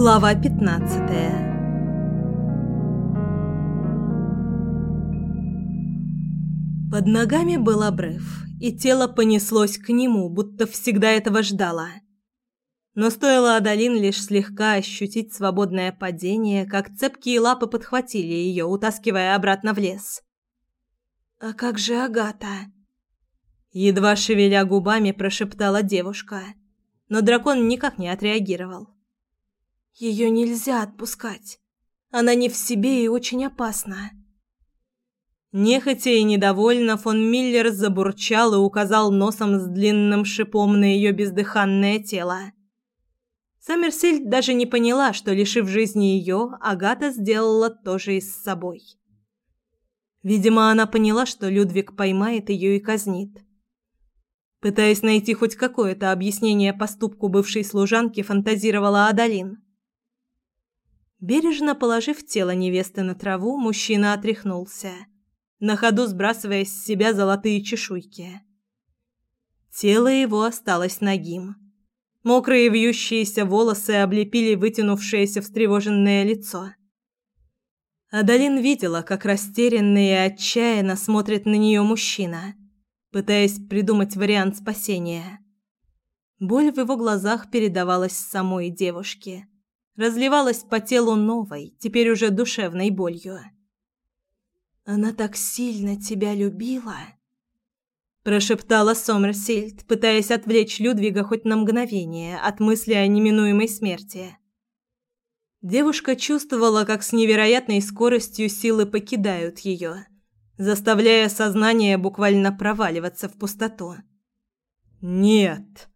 Глава 15 Под ногами был обрыв, и тело понеслось к нему, будто всегда этого ждало. Но стоило Адалин лишь слегка ощутить свободное падение, как цепкие лапы подхватили ее, утаскивая обратно в лес. «А как же Агата?» Едва шевеля губами, прошептала девушка, но дракон никак не отреагировал. Ее нельзя отпускать. Она не в себе и очень опасна. Нехотя и недовольно фон Миллер забурчал и указал носом с длинным шипом на ее бездыханное тело. Саммерсельд даже не поняла, что, лишив жизни ее, Агата сделала то же и с собой. Видимо, она поняла, что Людвиг поймает ее и казнит. Пытаясь найти хоть какое-то объяснение поступку бывшей служанки, фантазировала Адалин. Бережно положив тело невесты на траву, мужчина отряхнулся, на ходу сбрасывая с себя золотые чешуйки. Тело его осталось нагим. Мокрые вьющиеся волосы облепили вытянувшееся встревоженное лицо. Адалин видела, как растерянно и отчаянно смотрит на нее мужчина, пытаясь придумать вариант спасения. Боль в его глазах передавалась самой девушке разливалась по телу новой, теперь уже душевной болью. «Она так сильно тебя любила!» Прошептала Сомерсильд, пытаясь отвлечь Людвига хоть на мгновение от мысли о неминуемой смерти. Девушка чувствовала, как с невероятной скоростью силы покидают ее, заставляя сознание буквально проваливаться в пустоту. «Нет!»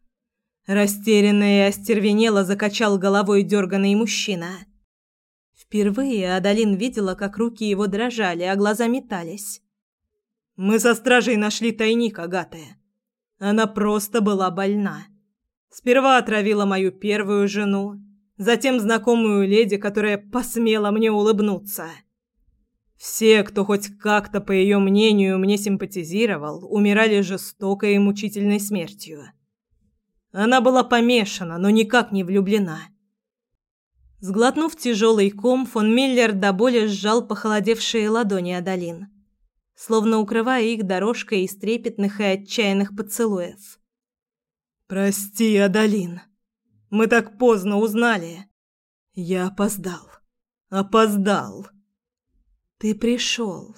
Растерянно и остервенело закачал головой дерганый мужчина. Впервые Адалин видела, как руки его дрожали, а глаза метались. «Мы со стражей нашли тайник Агаты. Она просто была больна. Сперва отравила мою первую жену, затем знакомую леди, которая посмела мне улыбнуться. Все, кто хоть как-то, по ее мнению, мне симпатизировал, умирали жестокой и мучительной смертью». Она была помешана, но никак не влюблена. Сглотнув тяжелый ком, фон Миллер до боли сжал похолодевшие ладони Адалин, словно укрывая их дорожкой из трепетных и отчаянных поцелуев. «Прости, Адалин. Мы так поздно узнали. Я опоздал. Опоздал. Ты пришел».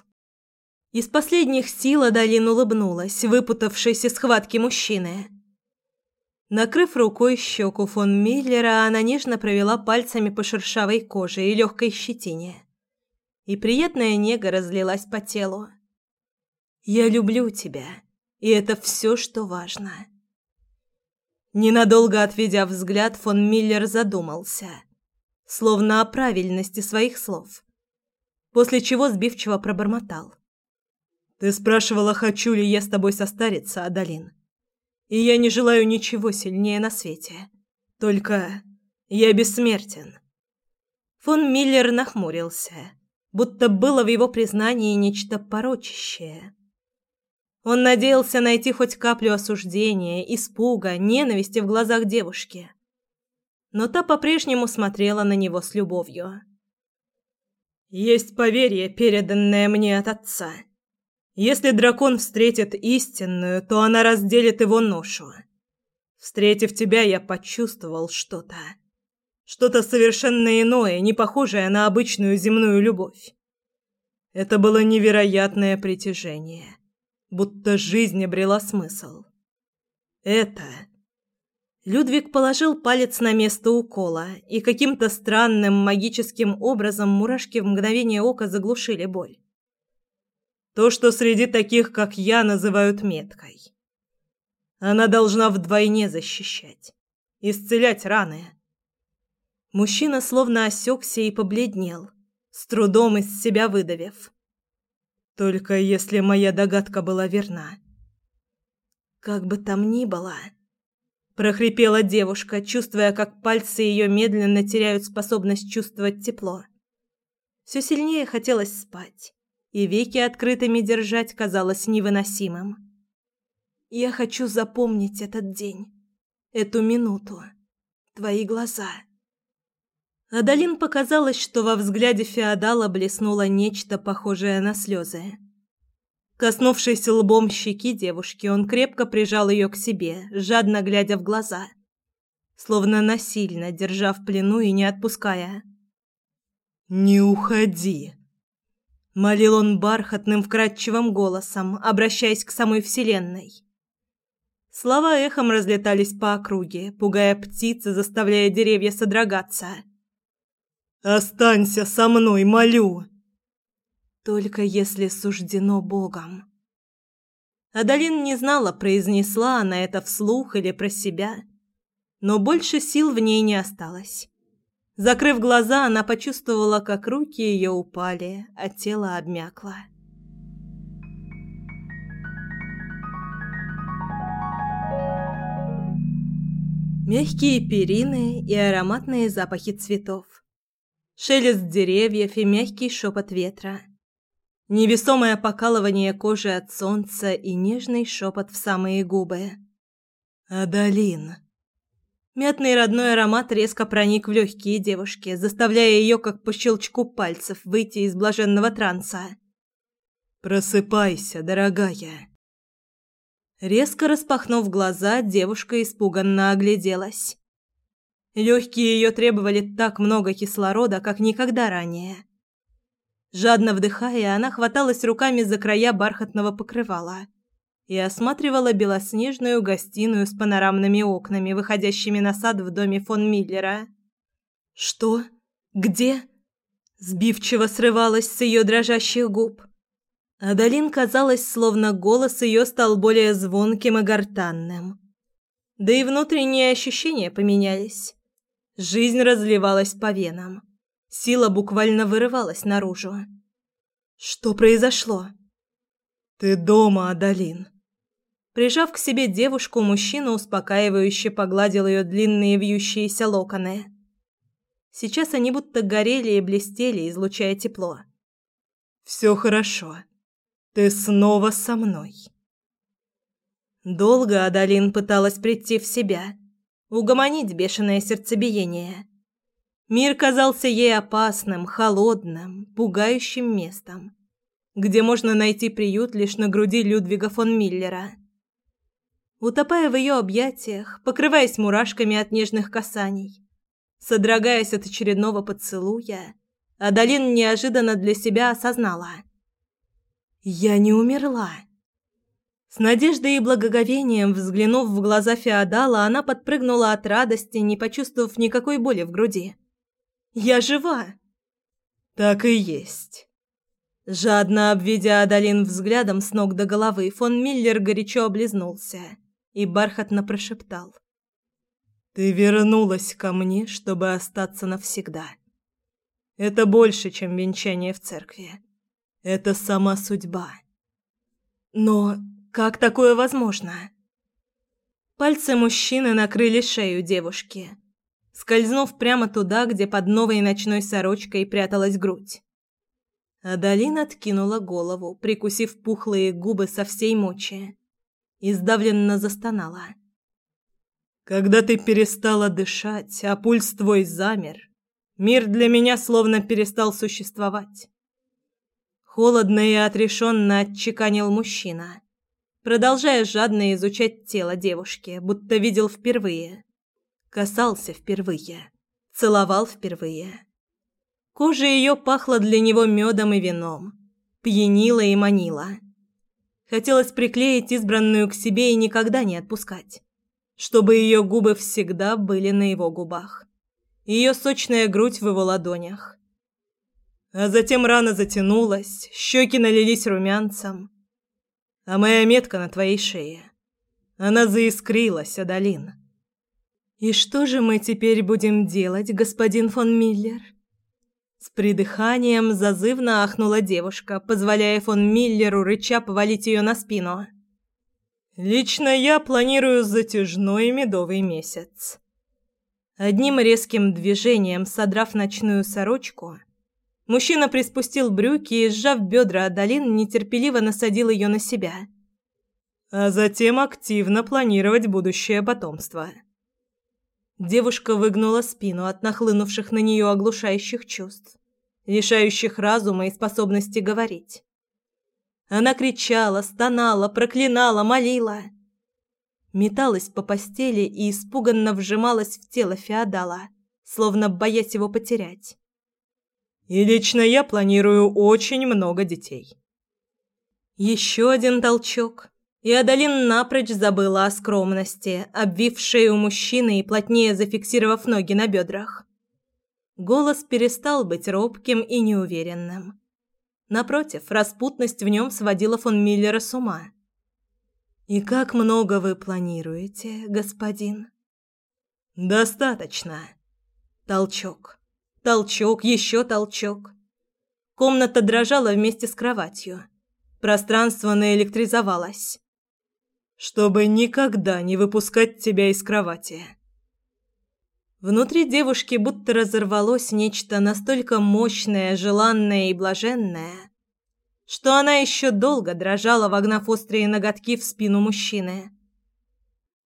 Из последних сил Адалин улыбнулась, выпутавшись из схватки мужчины. Накрыв рукой щеку фон Миллера, она нежно провела пальцами по шершавой коже и легкой щетине. И приятная нега разлилась по телу. «Я люблю тебя, и это все, что важно». Ненадолго отведя взгляд, фон Миллер задумался, словно о правильности своих слов, после чего сбивчиво пробормотал. «Ты спрашивала, хочу ли я с тобой состариться, Адалин?» И я не желаю ничего сильнее на свете. Только я бессмертен. Фон Миллер нахмурился, будто было в его признании нечто порочащее. Он надеялся найти хоть каплю осуждения, испуга, ненависти в глазах девушки. Но та по-прежнему смотрела на него с любовью. «Есть поверье, переданное мне от отца», если дракон встретит истинную, то она разделит его ношу. Встретив тебя, я почувствовал что-то. Что-то совершенно иное, не похожее на обычную земную любовь. Это было невероятное притяжение, будто жизнь обрела смысл. Это... Людвиг положил палец на место укола, и каким-то странным магическим образом мурашки в мгновение ока заглушили боль. То, что среди таких, как я, называют меткой. Она должна вдвойне защищать, исцелять раны. Мужчина словно осекся и побледнел, с трудом из себя выдавив. Только если моя догадка была верна. Как бы там ни было, прохрипела девушка, чувствуя, как пальцы ее медленно теряют способность чувствовать тепло. Все сильнее хотелось спать и веки открытыми держать казалось невыносимым. Я хочу запомнить этот день, эту минуту, твои глаза. Адалин показалось, что во взгляде феодала блеснуло нечто похожее на слезы. Коснувшись лбом щеки девушки, он крепко прижал ее к себе, жадно глядя в глаза, словно насильно держа в плену и не отпуская. «Не уходи!» Молил он бархатным вкрадчивым голосом, обращаясь к самой Вселенной. Слова эхом разлетались по округе, пугая птиц и заставляя деревья содрогаться. «Останься со мной, молю!» Только если суждено Богом. Адалин не знала, произнесла она это вслух или про себя, но больше сил в ней не осталось. Закрыв глаза, она почувствовала, как руки ее упали, а тело обмякло. Мягкие перины и ароматные запахи цветов. Шелест деревьев и мягкий шепот ветра – Невесомое покалывание кожи от солнца и нежный шепот в самые губы. «Адалин!» Мятный родной аромат резко проник в легкие девушки, заставляя ее, как по щелчку пальцев, выйти из блаженного транса. «Просыпайся, дорогая!» Резко распахнув глаза, девушка испуганно огляделась. Легкие ее требовали так много кислорода, как никогда ранее. Жадно вдыхая, она хваталась руками за края бархатного покрывала и осматривала белоснежную гостиную с панорамными окнами, выходящими на сад в доме фон Миллера. «Что? Где?» Сбивчиво срывалась с ее дрожащих губ. Адалин казалось, словно голос ее стал более звонким и гортанным. Да и внутренние ощущения поменялись. Жизнь разливалась по венам. Сила буквально вырывалась наружу. Что произошло? Ты дома, Адалин. Прижав к себе девушку, мужчина успокаивающе погладил ее длинные вьющиеся локоны. Сейчас они будто горели и блестели, излучая тепло. Все хорошо. Ты снова со мной. Долго Адалин пыталась прийти в себя, угомонить бешеное сердцебиение. Мир казался ей опасным, холодным, пугающим местом, где можно найти приют лишь на груди Людвига фон Миллера. Утопая в ее объятиях, покрываясь мурашками от нежных касаний, содрогаясь от очередного поцелуя, Адалин неожиданно для себя осознала. «Я не умерла». С надеждой и благоговением взглянув в глаза феодала, она подпрыгнула от радости, не почувствовав никакой боли в груди. Я жива!» «Так и есть». Жадно обведя Адалин взглядом с ног до головы, фон Миллер горячо облизнулся и бархатно прошептал. «Ты вернулась ко мне, чтобы остаться навсегда. Это больше, чем венчание в церкви. Это сама судьба». «Но как такое возможно?» Пальцы мужчины накрыли шею девушки скользнув прямо туда, где под новой ночной сорочкой пряталась грудь. Адалин откинула голову, прикусив пухлые губы со всей мочи, и сдавленно застонала. «Когда ты перестала дышать, а пульс твой замер, мир для меня словно перестал существовать». Холодно и отрешенно отчеканил мужчина, продолжая жадно изучать тело девушки, будто видел впервые. Касался впервые. Целовал впервые. Кожа ее пахла для него медом и вином. Пьянила и манила. Хотелось приклеить избранную к себе и никогда не отпускать. Чтобы ее губы всегда были на его губах. Ее сочная грудь в его ладонях. А затем рана затянулась, щеки налились румянцем. А моя метка на твоей шее. Она заискрилась, Адалин. «И что же мы теперь будем делать, господин фон Миллер?» С придыханием зазывно ахнула девушка, позволяя фон Миллеру рыча повалить ее на спину. «Лично я планирую затяжной медовый месяц». Одним резким движением, содрав ночную сорочку, мужчина приспустил брюки и, сжав бедра Адалин, нетерпеливо насадил ее на себя. А затем активно планировать будущее потомство. Девушка выгнула спину от нахлынувших на нее оглушающих чувств, лишающих разума и способности говорить. Она кричала, стонала, проклинала, молила. Металась по постели и испуганно вжималась в тело феодала, словно боясь его потерять. «И лично я планирую очень много детей». Еще один толчок, и Адалин напрочь забыла о скромности, обвившей у мужчины и плотнее зафиксировав ноги на бедрах. Голос перестал быть робким и неуверенным. Напротив, распутность в нем сводила фон Миллера с ума. «И как много вы планируете, господин?» «Достаточно». Толчок. Толчок, еще толчок. Комната дрожала вместе с кроватью. Пространство наэлектризовалось. «Чтобы никогда не выпускать тебя из кровати». Внутри девушки будто разорвалось нечто настолько мощное, желанное и блаженное, что она еще долго дрожала, вогнав острые ноготки в спину мужчины.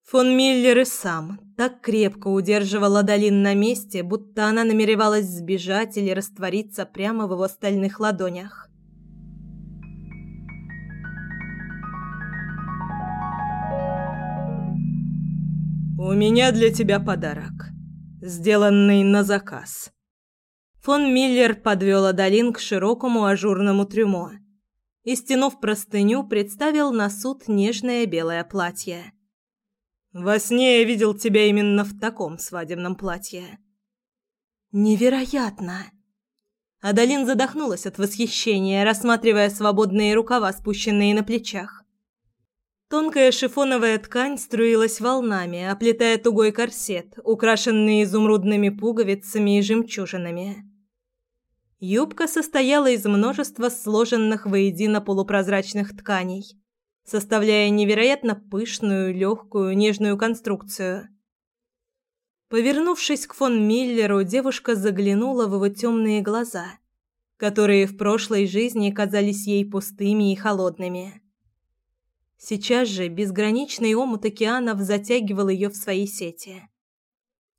Фон Миллер и сам так крепко удерживал Адалин на месте, будто она намеревалась сбежать или раствориться прямо в его стальных ладонях. «У меня для тебя подарок», сделанный на заказ. Фон Миллер подвел Адалин к широкому ажурному трюмо и, стянув простыню, представил на суд нежное белое платье. «Во сне я видел тебя именно в таком свадебном платье». «Невероятно!» Адалин задохнулась от восхищения, рассматривая свободные рукава, спущенные на плечах. Тонкая шифоновая ткань струилась волнами, оплетая тугой корсет, украшенный изумрудными пуговицами и жемчужинами. Юбка состояла из множества сложенных воедино полупрозрачных тканей, составляя невероятно пышную, легкую, нежную конструкцию. Повернувшись к фон Миллеру, девушка заглянула в его темные глаза, которые в прошлой жизни казались ей пустыми и холодными. Сейчас же безграничный омут океанов затягивал ее в свои сети.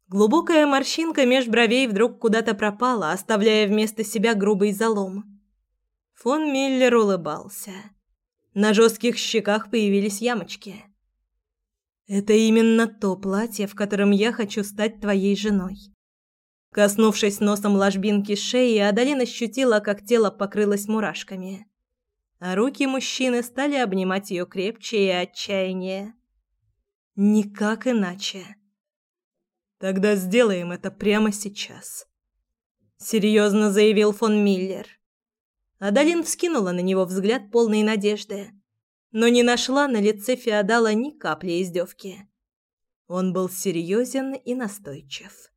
Глубокая морщинка меж бровей вдруг куда-то пропала, оставляя вместо себя грубый залом. Фон Миллер улыбался. На жестких щеках появились ямочки. «Это именно то платье, в котором я хочу стать твоей женой». Коснувшись носом ложбинки шеи, Адалин ощутила, как тело покрылось мурашками а руки мужчины стали обнимать ее крепче и отчаяннее. Никак иначе. Тогда сделаем это прямо сейчас, серьезно заявил фон Миллер. Адалин вскинула на него взгляд полной надежды, но не нашла на лице феодала ни капли издевки. Он был серьезен и настойчив.